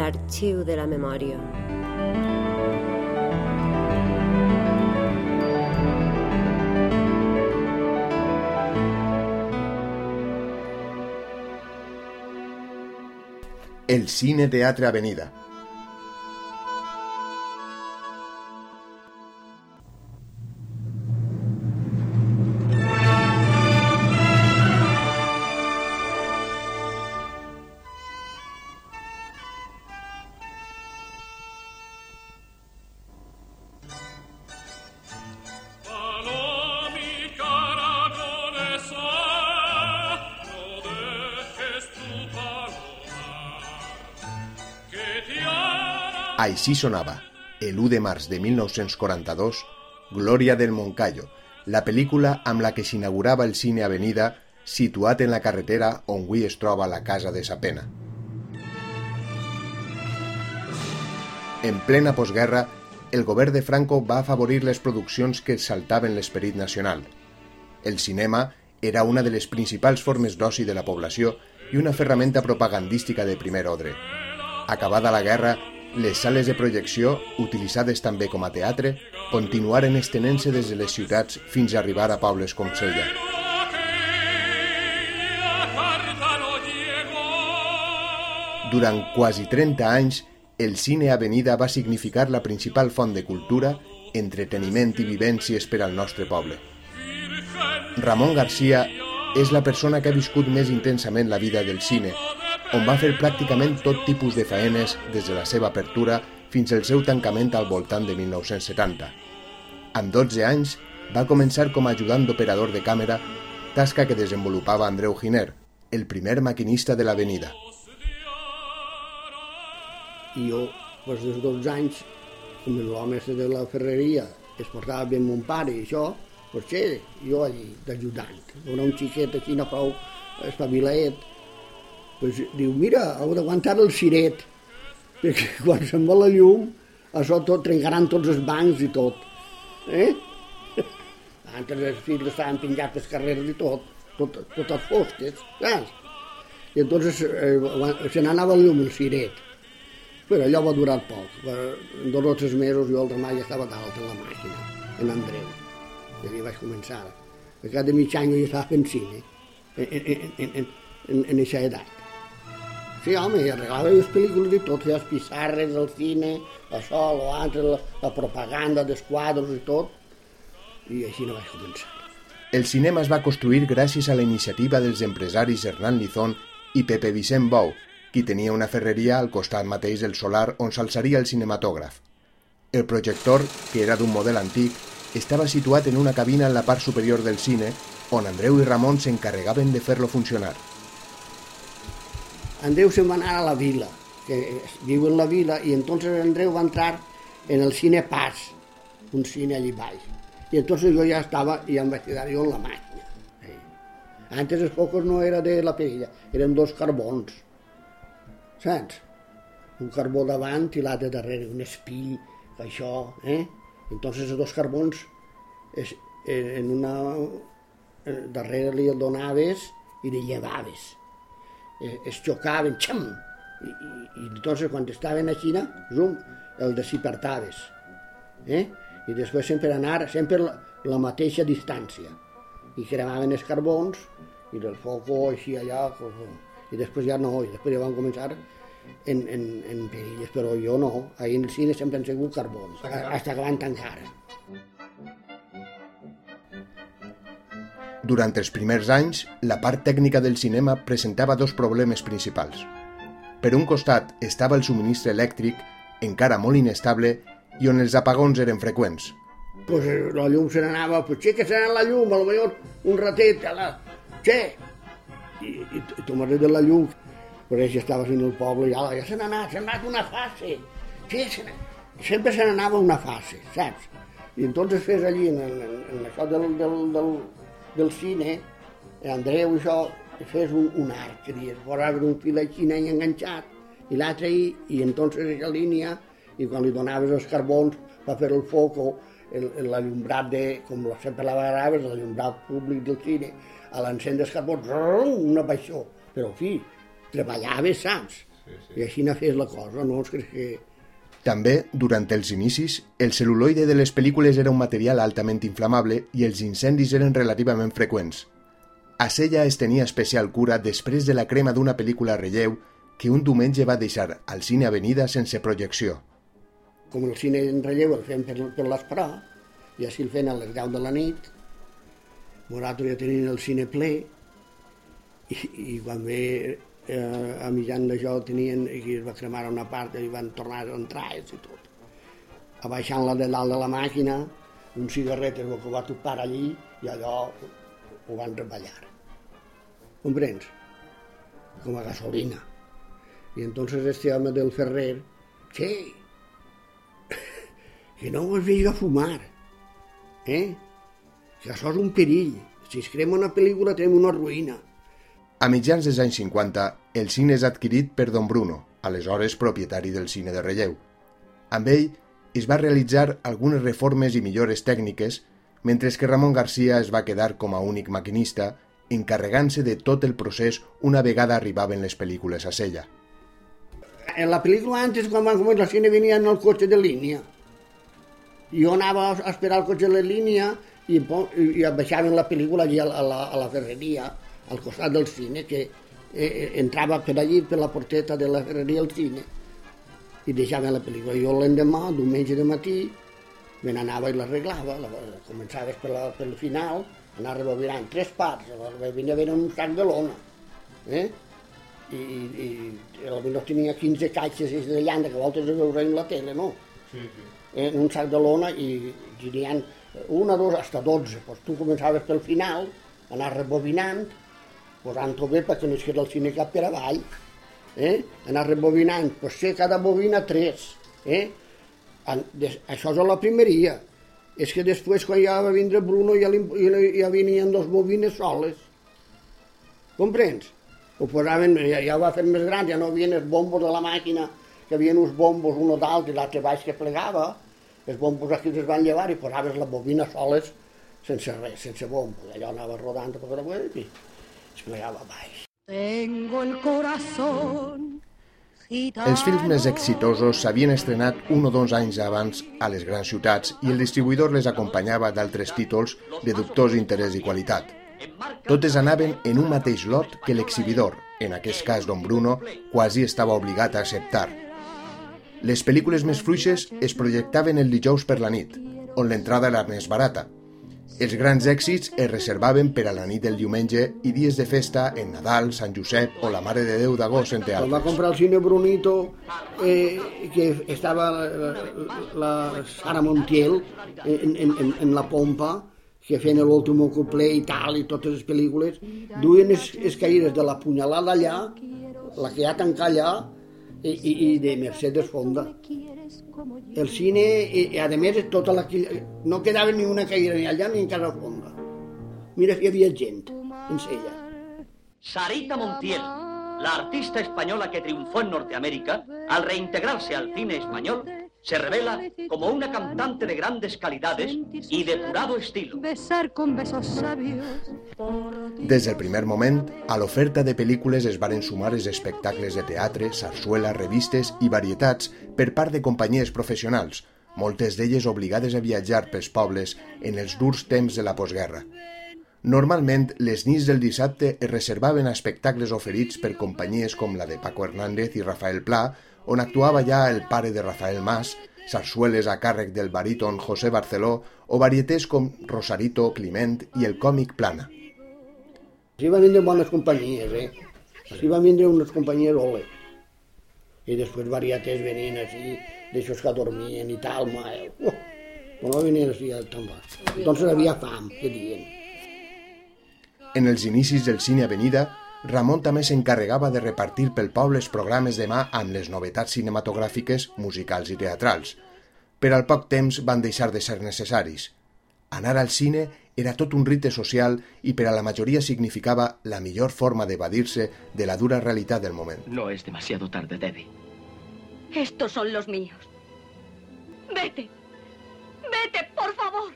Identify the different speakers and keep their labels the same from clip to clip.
Speaker 1: l'arxiu de la memòria.
Speaker 2: El Cine Teatre Avenida. Així sonava, el 1 de març de 1942, Glòria del Moncayo, la pel·lícula amb la que s'inaugurava el cine Avenida, situat en la carretera on avui es troba la casa de sa pena. En plena postguerra, el govern de Franco va afavorir les produccions que saltaven l'esperit nacional. El cinema era una de les principals formes d'oci de la població i una ferramenta propagandística de primer ordre. Acabada la guerra, les sales de projecció, utilitzades també com a teatre, continuaren estenent-se des de les ciutats fins a arribar a pobles com Sella. Durant quasi 30 anys, el cine Avenida va significar la principal font de cultura, entreteniment i vivències per al nostre poble. Ramon Garcia és la persona que ha viscut més intensament la vida del cine, on va fer pràcticament tot tipus de faenes des de la seva apertura fins al seu tancament al voltant de 1970. Amb 12 anys va començar com a ajudant d'operador de càmera, tasca que desenvolupava Andreu Giner, el primer maquinista de l'avenida.
Speaker 3: I jo, doncs, dels 12 anys, com l'home de la ferreria es portava bé mon pare i això, potser jo allí d'ajudant. Era un xiquet aquí no prou espavilaet, pues, diu, mira, heu d'aguantar el ciret, perquè quan se'n va la llum, això tot trencaran tots els bancs i tot. Eh? Antes els fills estaven penjats les carreres i tot, tot, totes fosques, saps? I entonces eh, se n'anava el llum el ciret. Però allò va durar poc. En dos o tres mesos jo el demà ja estava dalt en la màquina, en Andreu. I allà vaig començar. A cada mig any jo ja estava fent cine, en, en, en, en, en, en aquesta edat. Sí, home, i arreglava les pel·lícules i tot, les pissarres del cine, això, l'altre, la, la propaganda dels quadres i tot, i així no vaig començar.
Speaker 2: El cinema es va construir gràcies a la iniciativa dels empresaris Hernán Lizón i Pepe Vicent Bou, qui tenia una ferreria al costat mateix del solar on s'alçaria el cinematògraf. El projector, que era d'un model antic, estava situat en una cabina en la part superior del cine, on Andreu i Ramon s'encarregaven de fer-lo funcionar.
Speaker 3: Andreu se'n va anar a la vila, que viu en la vila, i entonces Andreu va entrar en el cine Paz, un cine allí baix. I entonces jo ja estava, i em vaig quedar jo en la màquina. Sí. Antes els focos no era de la perilla, eren dos carbons, saps? Un carbó davant i l'altre darrere, un espill, això, eh? Entonces els dos carbons es, en una darrere li donaves i li llevaves eh, es xocaven, xam, i, i, i entonces quan estaven a Xina, zoom, el deshipertaves. Eh? I després sempre anar, sempre la, la mateixa distància. I cremaven els carbons, i del foco així allà, i després ja no, i després ja van començar en, en, en perilles, però jo no, ahir en el cine sempre han sigut carbons, fins que van tancar.
Speaker 2: Durant els primers anys, la part tècnica del cinema presentava dos problemes principals. Per un costat estava el subministre elèctric, encara molt inestable, i on els apagons eren freqüents.
Speaker 3: Pues eh, la llum se n'anava, pues sí que se n'anava la llum, a lo millor un ratet, a la... Che! I, i, i tu de la llum, per això estaves en el poble, ja, ja se n'ha anat, se n'ha anat una fase. Sí, se sempre se n'anava una fase, saps? I entonces fes allí, en, en, en això del, del, del, del cine, Andreu i això, fes un, un arc, que dius, posava un fil així enganxat, i l'altre i, i entonces aquesta línia, i quan li donaves els carbons per fer el foco, l'allumbrat de, com sempre la vegades, l'allumbrat públic del cine, a l'encén dels carbons, una baixó. Però, fi, treballaves, saps? Sí, sí. I així n'ha fet la cosa, no? És que...
Speaker 2: També, durant els inicis, el celuloide de les pel·lícules era un material altament inflamable i els incendis eren relativament freqüents. A Sella es tenia especial cura després de la crema d'una pel·lícula relleu que un diumenge va deixar al Cine Avenida sense projecció.
Speaker 3: Com el cine en relleu el fem per, per l'esprà, i així el fem a les 10 de la nit, nosaltres ja tenim el cine ple, i, i quan ve eh, a mitjan d'això tenien, i es va cremar una part i van tornar a entrar i tot. Abaixant-la de dalt de la màquina, un cigarret es va, va topar allí i allò ho van reballar. Comprens? Com a gasolina. I entonces este home del Ferrer, che, que no us vegi a fumar, eh? Que això és un perill. Si es crema una pel·lícula tenim una ruïna.
Speaker 2: A mitjans dels anys 50, el cine és adquirit per Don Bruno, aleshores propietari del cine de relleu. Amb ell es va realitzar algunes reformes i millores tècniques, mentre que Ramon Garcia es va quedar com a únic maquinista, encarregant-se de tot el procés una vegada arribaven les pel·lícules a Sella.
Speaker 3: En la pel·lícula antes, quan van començar el cine, venien el cotxe de línia. Jo anava a esperar el cotxe de línia i, i baixaven la pel·lícula allà a la, a la ferreria al costat del cine, que eh, eh, entrava per allí, per la porteta de la ferreria al cine, i deixava la pel·lícula. Jo l'endemà, diumenge de matí, me n'anava i l'arreglava, la, començaves per, la, per el final, anar rebobinant tres parts, venia a veure un sac de lona, eh? I, i, i potser tenia 15 caixes de llanda que voltes de veure en la tele, no? Sí, sí. Eh, un sac de lona i girien una, dos, hasta 12. Pues tu començaves pel final, anar rebobinant, posant-ho bé perquè no es queda el cine cap per avall, eh? anar rebobinant, potser cada bobina tres, eh? Això és la primeria. És que després, quan ja va vindre Bruno, ja, ja venien dos bobines soles. Comprens? Ho posaven, ja, ja ho va fer més gran, ja no havien els bombos de la màquina, que havien uns bombos, un dalt i l'altre baix que plegava, els bombos aquí es van llevar i posaves la bobina soles sense res, sense bombo. Allò anava rodant per la i desplegava baix. Tengo el
Speaker 2: corazón els films més exitosos s'havien estrenat un o dos anys abans a les grans ciutats i el distribuïdor les acompanyava d'altres títols de dubtós interès i qualitat. Totes anaven en un mateix lot que l'exhibidor, en aquest cas Don Bruno, quasi estava obligat a acceptar. Les pel·lícules més fluixes es projectaven el dijous per la nit, on l'entrada era més barata, els grans èxits es reservaven per a la nit del diumenge i dies de festa en Nadal, Sant Josep o la Mare de Déu d'agost, entre altres.
Speaker 3: Quan va comprar el cine Brunito, eh, que estava la, la Sara Montiel en, en, en la pompa, que feien l'últim couple i tal, i totes les pel·lícules, duien les, les caïres de la punyalada allà, la que ha tancat allà, i, i, i de Mercedes Fonda el cine, i, i a més, tota la, no quedava ni una caïra ni allà ni en Casa Fonda. Mira, hi havia gent en ella.
Speaker 4: Sarita Montiel, la artista española que triunfó en Norteamérica, al reintegrarse al cine español, se revela como una cantante de grandes calidades y depurado estilo. Besar con besos
Speaker 2: sabios. Des del primer moment, a l'oferta de pel·lícules es varen sumar els espectacles de teatre, sarsuela, revistes i varietats per part de companyies professionals, moltes d'elles obligades a viatjar pels pobles en els durs temps de la postguerra. Normalment, les nits del dissabte es reservaven a espectacles oferits per companyies com la de Paco Hernández i Rafael Pla, on actuava ja el pare de Rafael Mas, sarsueles a càrrec del baríton José Barceló o varietés com Rosarito, Climent i el còmic Plana.
Speaker 3: Així van vindre bones companyies, eh? Així van vindre unes companyies ole. I després varietés venien així, d'aixòs que dormien i tal, ma, eh? Uh, no venien així a tan Entonces havia fam, que diuen.
Speaker 2: En els inicis del cine Avenida, Ramon també s'encarregava de repartir pel poble els programes de mà amb les novetats cinematogràfiques, musicals i teatrals. Per al poc temps van deixar de ser necessaris. Anar al cine era tot un rite social i per a la majoria significava la millor forma d'evadir-se de la dura realitat del moment.
Speaker 5: No es demasiado tarde, Debbie.
Speaker 6: Estos son los míos. Vete. Vete, por favor.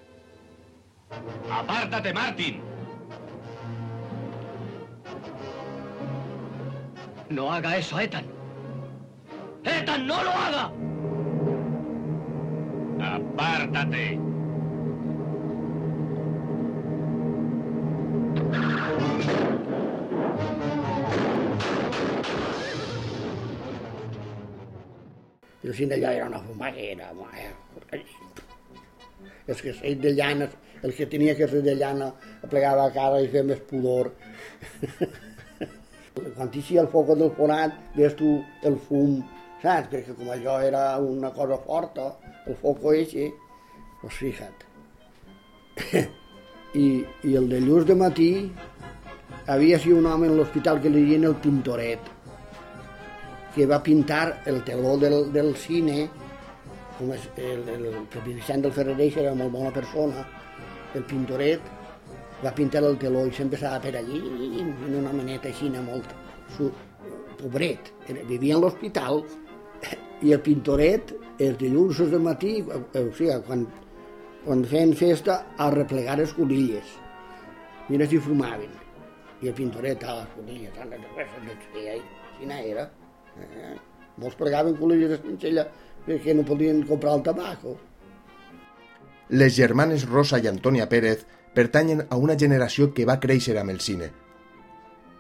Speaker 5: Apártate, Martin. No haga eso, Ethan.
Speaker 4: ¡ETA, no lo haga!
Speaker 5: ¡Apártate!
Speaker 3: Cine allà era una fumaguera, mare. Que ser de llana, el que tenia ser de llana, plegava a cara i feia més pudor. Quan ixia el foc del forat, veies tu el fum, saps? Perquè com allò era una cosa forta, el foc eixe, doncs fixa't. I, I el de llurs de matí, havia sigut un home en l'hospital que li deien el pintoret, que va pintar el teló del, del cine, com el, el, el Vicent del Ferrereix era molt bona persona, el pintoret va pintar el teló i sempre estava per allí, en una maneta així, molt su, pobret. Vivia a l'hospital i el pintoret, els dilluns de matí, o sigui, quan, quan feien festa, a replegar les colilles. Mira si fumaven. I el pintoret a les colilles, a les res, quina era. Eh? Molts pregaven colilles de cincella perquè no podien comprar el tabaco.
Speaker 2: Les germanes Rosa i Antònia Pérez pertanyen a una generació que va créixer amb el cine.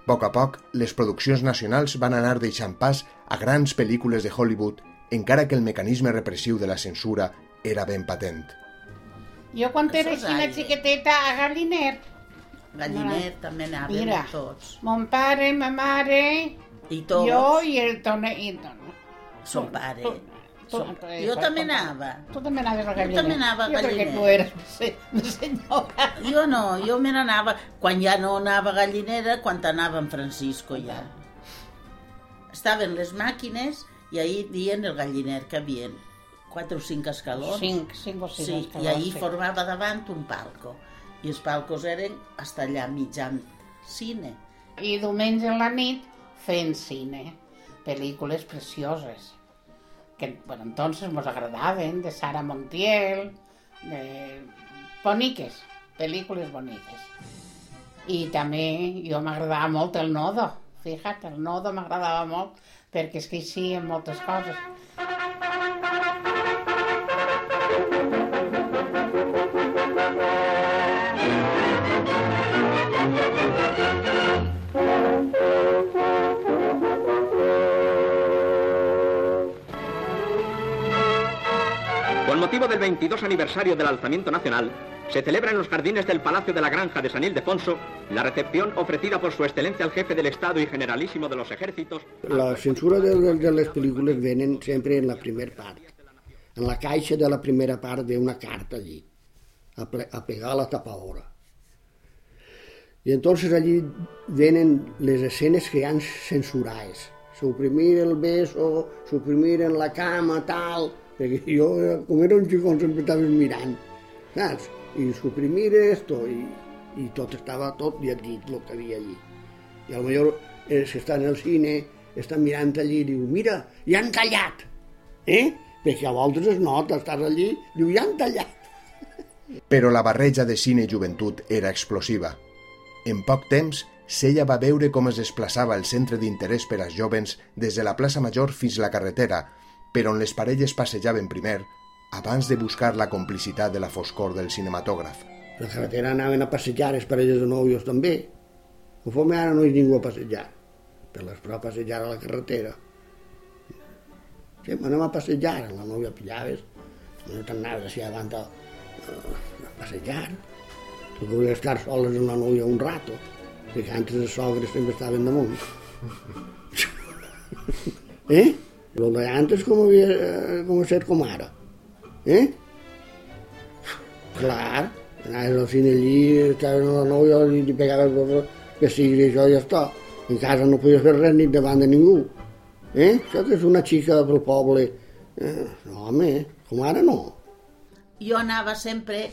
Speaker 2: A poc a poc, les produccions nacionals van anar deixant pas a grans pel·lícules de Hollywood, encara que el mecanisme repressiu de la censura era ben patent.
Speaker 7: Jo quan era així una xiqueteta a Galliner,
Speaker 8: Galliner també anaven
Speaker 7: Mira.
Speaker 8: tots.
Speaker 7: mon pare, ma mare,
Speaker 8: I tots,
Speaker 7: jo i el Tone. I,
Speaker 8: son pare. Jo també anava.
Speaker 7: Tu també anaves a Galliner.
Speaker 8: també anava a
Speaker 7: Jo crec que
Speaker 8: Galliner.
Speaker 7: tu eres se- senyora.
Speaker 8: Jo no, jo me n'anava, quan ja no anava a Gallinera, quan anava en Francisco ja. Estaven les màquines i ahir dien el galliner que havien quatre o cinc escalons.
Speaker 7: Cinc, cinc o sis
Speaker 8: Sí,
Speaker 7: escalons,
Speaker 8: i ahir
Speaker 7: sí.
Speaker 8: formava davant un palco. I els palcos eren hasta allà mitjan cine.
Speaker 7: I diumenge a la nit fent cine. Pel·lícules precioses. Que, bueno, entonces nos agradaven, de Sara Montiel, de... boniques, pel·lícules boniques. I també jo m'agradava molt el Nodo. Fíjate, el Nodo m'agradava molt perquè és que hi sí en moltes coses.
Speaker 4: Motivo del 22 aniversario del alzamiento nacional, se celebra en los jardines del Palacio de la Granja de San Ildefonso la recepción ofrecida por su excelencia al jefe del Estado y generalísimo de los ejércitos.
Speaker 3: La censura de, de, de les pel·lícules venen sempre en la primera part. En la caixa de la primera part ve una carta allí, a, ple, a pegar la tapadora. Y entonces allí vienen les escenes que han censurades. Suprimir el beso, suprimir en la cama, tal, perquè jo, eh, com era un xicón, sempre estava mirant, saps? I suprimir esto, i, i tot estava tot ja dit el que havia allí. I a lo millor els que estan al cine estan mirant allí i diu, mira, ja han tallat, eh? Perquè a voltes es nota, estàs allí, diu, ja han tallat.
Speaker 2: Però la barreja de cine i joventut era explosiva. En poc temps, Sella va veure com es desplaçava el centre d'interès per als jovens des de la plaça Major fins la carretera, per on les parelles passejaven primer, abans de buscar la complicitat de la foscor del cinematògraf.
Speaker 3: La carretera anaven a passejar les parelles de nòvios també. Conforme ara no hi ningú a passejar, per les però a passejar a la carretera. Sí, anem a passejar, la nòvia pillaves, no t'anaves així davant a, a passejar. Tu volies estar soles amb la nòvia un rato, perquè antes els sogres sempre estaven damunt. eh? Lo de antes com havia, com set com ara. Eh? Clar, anaves al cine allí, estaves amb la nòvia i li pegaves coses que sigui això i ja està. En casa no podies fer res ni davant de ningú. Eh? Això que és una xica del poble. Eh? No, home, com ara no.
Speaker 8: Jo anava sempre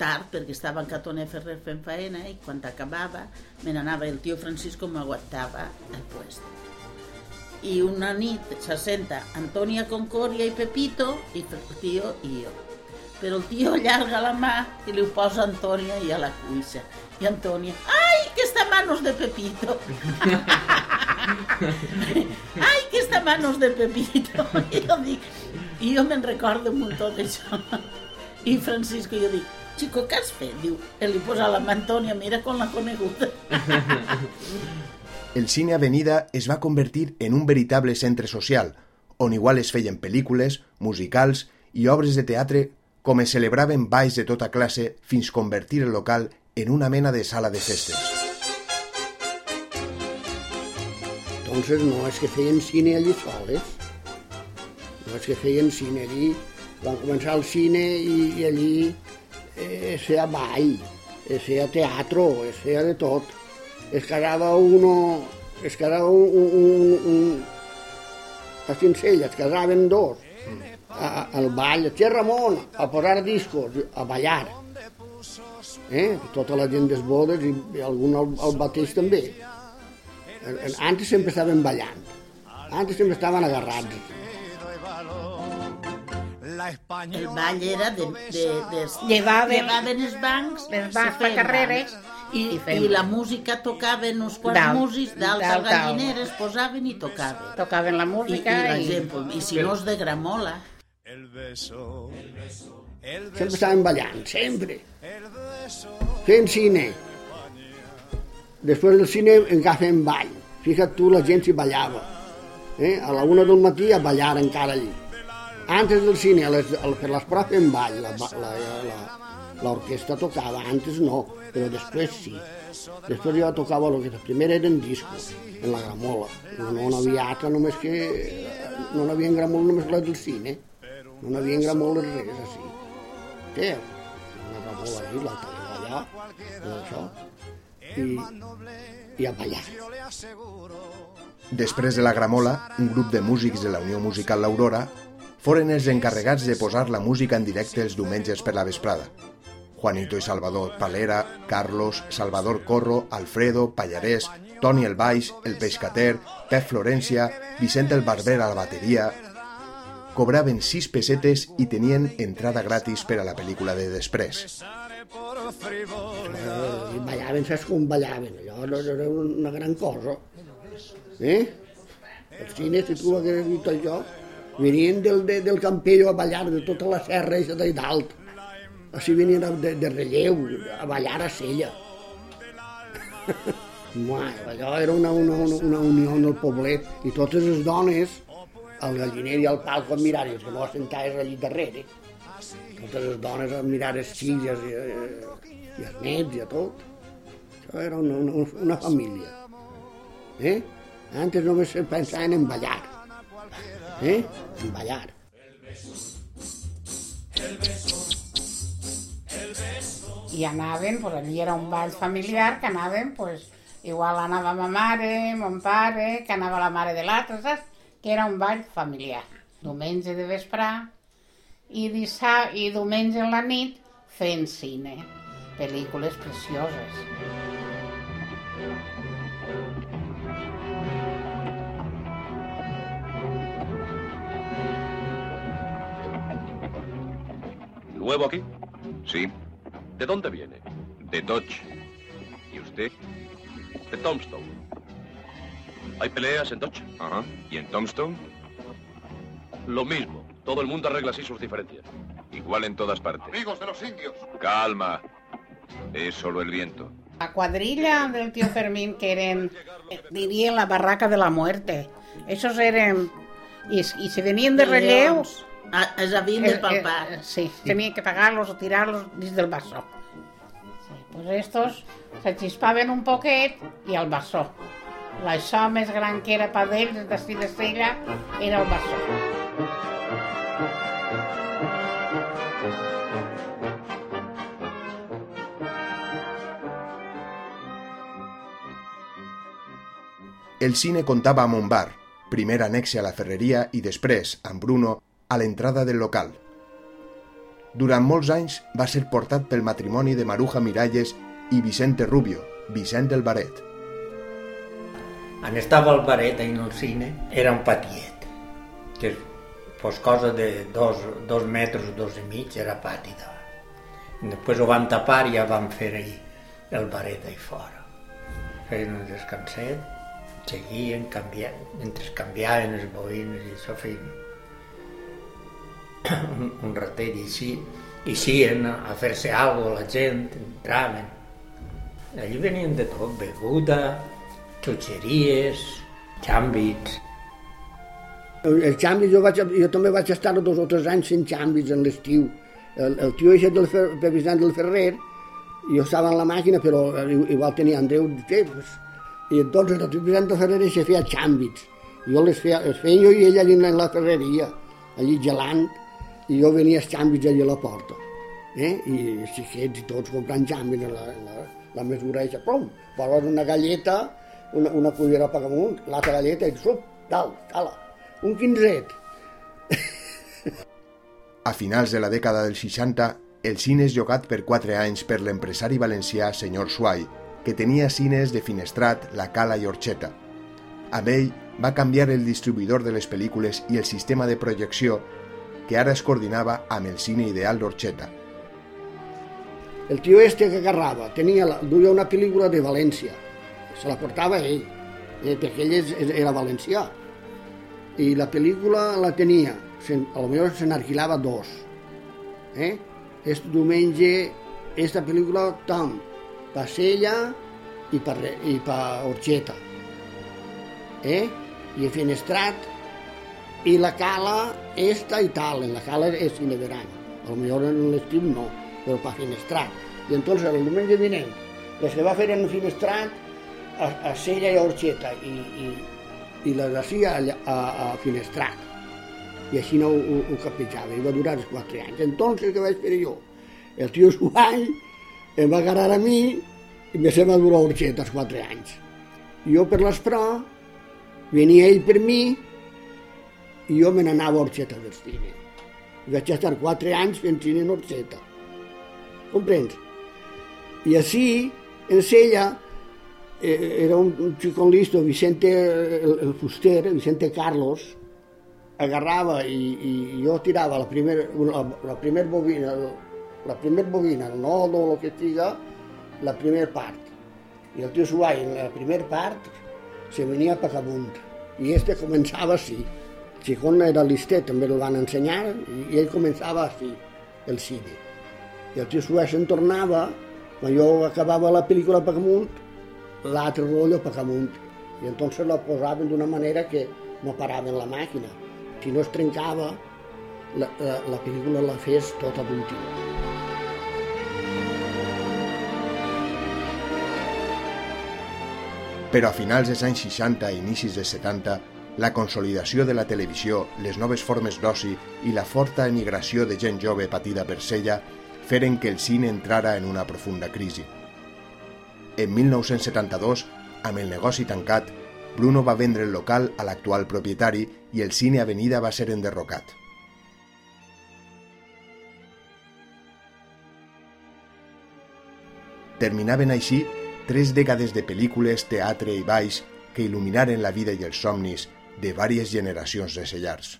Speaker 8: tard perquè estava en Catoner Ferrer fent faena i quan acabava me n'anava el tio Francisco m'aguantava el puesto. I una nit se senta Antònia Concordia i Pepito i el tio i jo. Però el tio allarga la mà i li ho posa a Antònia i a la cuissa. I Antònia, ai, que està manos de Pepito. ai, que està manos de Pepito. I jo dic, i jo me'n recordo un muntó d'això. I Francisco, jo dic, Chico, què has fet? Diu, li posa la mà Antònia, mira com l'ha coneguda.
Speaker 2: El cine Avenida es va convertir en un veritable centre social, on igual es feien pel·lícules, musicals i obres de teatre com es celebraven balls de tota classe fins convertir el local en una mena de sala de festes.
Speaker 3: Entonces no és que feien cine allí soles, no és que feien cine allí, van començar el cine i, i allí eh, feia ball, es feia teatro, es de tot. Es casava uno, es casava un, un, un, un a Cincella, es casaven dos, a, al ball, a Ramon, a posar discos, a ballar. Eh? Tota la gent des bodes i, i algun al, al bateix també. Antes sempre estaven ballant, antes sempre estaven agarrats.
Speaker 8: El ball era de... de, de
Speaker 7: Llevaven-
Speaker 8: llevaven els bancs, se
Speaker 7: bancs per
Speaker 8: feien
Speaker 7: carreres
Speaker 8: I,
Speaker 7: i
Speaker 8: i,
Speaker 7: feien
Speaker 8: la música tocaven uns quants
Speaker 7: Dalt,
Speaker 8: músics dalt
Speaker 7: dalt,
Speaker 8: al galliner, es posaven i tocaven.
Speaker 7: Tocaven la
Speaker 8: I,
Speaker 7: música
Speaker 8: i la
Speaker 7: i...
Speaker 8: gent, pues, i si no és de gramola,
Speaker 3: Sempre estaven ballant, sempre. Fent cine. Després del cine encara fent ball. Fica't tu, la gent s'hi ballava. Eh? A la una del matí a ballar encara allí. Antes del cine, a les, a, per les proves fent ball, la, la, la, l'orquestra tocava, antes no, però després sí. Després jo tocava el que primer eren discos, en la gramola. No, no n'havia altra, només que... No n'havia gramola només la del cine. No n'havia gramoles res, així. Què? Una gramola ahí, l'altra allà, això. I, i a ballar.
Speaker 2: Després de la gramola, un grup de músics de la Unió Musical L'Aurora foren els encarregats de posar la música en directe els diumenges per la vesprada. Juanito i Salvador Palera, Carlos, Salvador Corro, Alfredo, Pallarès, Toni el Baix, el Pescater, Pep Florencia, Vicent el Barber a la bateria... Cobraven sis pessetes i tenien entrada gratis per a la pel·lícula de després.
Speaker 3: Eh, ballaven, saps com ballaven? Allò no- era una gran cosa. Eh? Els cines, si tu hagués vist això, venien del, de, del Campello a ballar, de tota la serra i de dalt. Així venien de, de relleu, a ballar a Sella. Mai, allò era una, una, una, una unió en el poblet i totes les dones al galliner i al palco i els que no sentaves allí darrere. Totes les dones a mirar les filles i, i, i els nets i a tot. Això era una, una, una família. Eh? Antes només se pensaven en ballar. Eh? En ballar.
Speaker 7: I anaven, pues allí era un ball familiar que anaven, pues igual anava ma mare, mon pare, que anava la mare de l'altre, saps? Que era un ball familiar. Diumenge de vesprà i, dissà, i diumenge en la nit fent cine, pel·lícules precioses.
Speaker 5: ¿Nuevo aquí?
Speaker 9: Sí,
Speaker 5: ¿De dónde viene?
Speaker 9: de Dodge. ¿Y usted?
Speaker 5: De Tombstone. ¿Hay peleas en Dodge?
Speaker 9: Ajá. ¿Y en Tombstone?
Speaker 5: Lo mismo. Todo el mundo arregla así sus diferencias.
Speaker 9: Igual en todas partes.
Speaker 5: Amigos de los indios.
Speaker 9: Calma. Es solo el viento.
Speaker 7: La cuadrilla del tío Fermín, que eran, eh, dirían la barraca de la muerte. Esos eran... Y, y se venían de relleu...
Speaker 8: Ah, es havien de
Speaker 7: Eh, eh,
Speaker 8: palpar.
Speaker 7: sí, tenía que pagarlos o tirarlos dins del vaso. Sí, pues estos se chispaven un poquet i al vaso. L'això més gran que era per d'ells, de Sella, era el vaso.
Speaker 2: El cine comptava amb un bar, primer anexe a la ferreria i després, amb Bruno, a l'entrada del local. Durant molts anys va ser portat pel matrimoni de Maruja Miralles i Vicente Rubio, Vicent el Baret.
Speaker 10: On estava el baret en el cine era un patiet, que fos cosa de dos, dos metres, dos i mig, era pati. Després ho van tapar i ja van fer ahí el baret ahí fora. Feien un descanset seguien canviant, mentre canviaven els bobines i això feien un, un ratet i així, i eixien a fer-se alguna la gent, entraven. Allí venien de tot, beguda, xutxeries, xàmbits.
Speaker 3: El canvi, jo, vaig, jo també vaig estar dos o tres anys fent canvis en l'estiu. El, el tio aquest del fer, Pepisant del Ferrer, jo estava en la màquina, però igual tenia Andreu, què, pues, i entonces el tio Pepisant del Ferrer se feia canvis. Jo les feia, les feia jo i ell allà en la ferreria, allí gelant, i jo venia als canvis allà a la porta. Eh? I els xiquets i tots comprant canvis, la, la, la mesura eixa, pum, poses una galleta, una, una cullera per amunt, l'altra galleta i sup, dalt, cala, un quinzet.
Speaker 2: A finals de la dècada dels 60, el cine és llogat per 4 anys per l'empresari valencià senyor Suai, que tenia cines de Finestrat, La Cala i Orxeta. Amb ell va canviar el distribuïdor de les pel·lícules i el sistema de projecció que ara es coordinava amb el cine ideal d'Orxeta.
Speaker 3: El tio este que agarrava tenia duia una pel·lícula de València, se la portava ell, eh, perquè ell era valencià. I la pel·lícula la tenia, se, a lo millor se n'arquilava dos. Eh? Este diumenge, esta pel·lícula, tam, pa Sella i pa, i pa Orxeta. Eh? I Finestrat, i la cala i tal, en la cala és cine verano. Millor en l'estiu no, però pa Finestrat. I entonces el diumenge vinent, que va fer en Finestrat, a, a Sella i a Orxeta, i, i, i les d'ací a, a, a Finestrat. I així no ho, ho capitjava, i va durar els quatre anys. Entonces, què vaig fer jo? El tio Suai em va agarrar a mi i me se va durar Orxeta els quatre anys. Jo per l'esprà, venia ell per mi, i jo me n'anava a Orxeta del cine. I vaig estar quatre anys fent cine en Orxeta. Comprens? I així, en Sella, eh, era un, un xicon listo, Vicente, el, el fuster, Vicente Carlos, agarrava i, i jo tirava la primera, la, la primer bobina, la primer bobina, el nodo, el que siga, la primera part. I el tio Suai, en la primera part, se venia per amunt. I este començava així. Chicón era listet, també el van ensenyar, i ell començava així, el cine. I el tio Suez se'n tornava, quan jo acabava la pel·lícula per amunt, l'altre rotllo per amunt. I entonces la posaven d'una manera que no paraven la màquina. Si no es trencava, la, la, la pel·lícula la fes tota d'últim.
Speaker 2: Però a finals dels anys 60 i inicis dels 70, la consolidació de la televisió, les noves formes d'oci i la forta emigració de gent jove patida per sella feren que el cine entrara en una profunda crisi. En 1972, amb el negoci tancat, Bruno va vendre el local a l'actual propietari i el cine Avenida va ser enderrocat. Terminaven així tres dècades de pel·lícules, teatre i baix que il·luminaren la vida i els somnis de vàries generacions de sellars.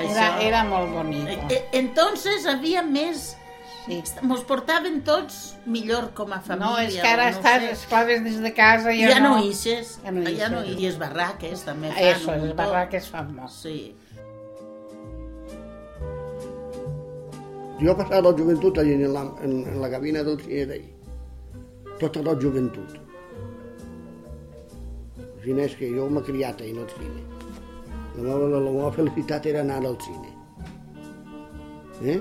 Speaker 7: Era, era molt bonic.
Speaker 8: Eh, entonces havia més... Sí. Mos portaven tots millor com a família.
Speaker 7: No, és que ara
Speaker 8: no
Speaker 7: estàs,
Speaker 8: sé.
Speaker 7: esclaves des de casa i
Speaker 8: Ja,
Speaker 7: ja
Speaker 8: no
Speaker 7: no...
Speaker 8: ixes.
Speaker 7: Ja no
Speaker 8: ja no,
Speaker 7: ixes.
Speaker 8: I les barraques també fan.
Speaker 7: Eso, les barraques fan molt.
Speaker 8: Sí.
Speaker 3: Jo he passat la joventut allà en la, en, en la cabina del cine d'ahir. Tota la joventut. O sigui, és que jo m'he criat ahir al cine. La meva, la meva felicitat era anar al cine. Eh?